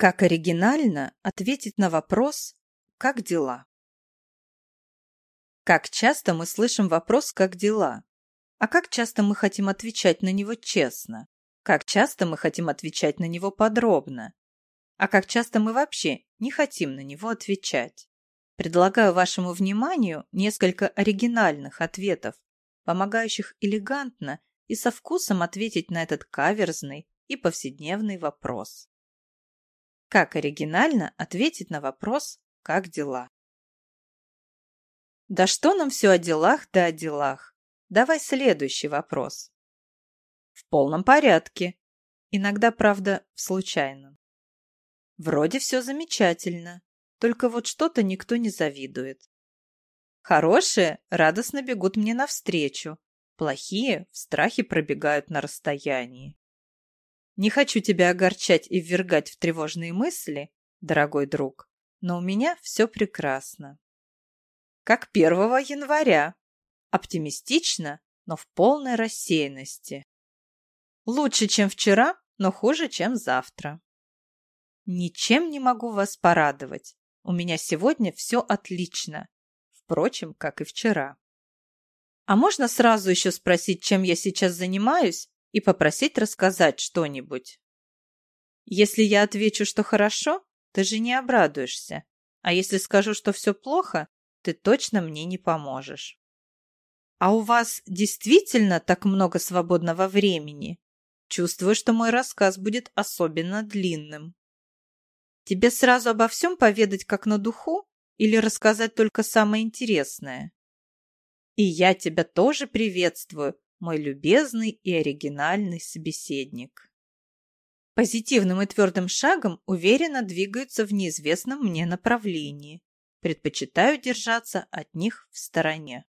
Как оригинально ответить на вопрос «Как дела?». Как часто мы слышим вопрос «Как дела?», а как часто мы хотим отвечать на него честно, как часто мы хотим отвечать на него подробно, а как часто мы вообще не хотим на него отвечать. Предлагаю вашему вниманию несколько оригинальных ответов, помогающих элегантно и со вкусом ответить на этот каверзный и повседневный вопрос. Как оригинально ответить на вопрос «Как дела?». Да что нам все о делах да о делах? Давай следующий вопрос. В полном порядке. Иногда, правда, в случайном. Вроде все замечательно, только вот что-то никто не завидует. Хорошие радостно бегут мне навстречу, плохие в страхе пробегают на расстоянии. Не хочу тебя огорчать и ввергать в тревожные мысли, дорогой друг, но у меня все прекрасно. Как 1 января. Оптимистично, но в полной рассеянности. Лучше, чем вчера, но хуже, чем завтра. Ничем не могу вас порадовать. У меня сегодня все отлично. Впрочем, как и вчера. А можно сразу еще спросить, чем я сейчас занимаюсь, и попросить рассказать что-нибудь. Если я отвечу, что хорошо, ты же не обрадуешься. А если скажу, что все плохо, ты точно мне не поможешь. А у вас действительно так много свободного времени? Чувствую, что мой рассказ будет особенно длинным. Тебе сразу обо всем поведать как на духу или рассказать только самое интересное? И я тебя тоже приветствую, мой любезный и оригинальный собеседник. Позитивным и твердым шагом уверенно двигаются в неизвестном мне направлении. Предпочитаю держаться от них в стороне.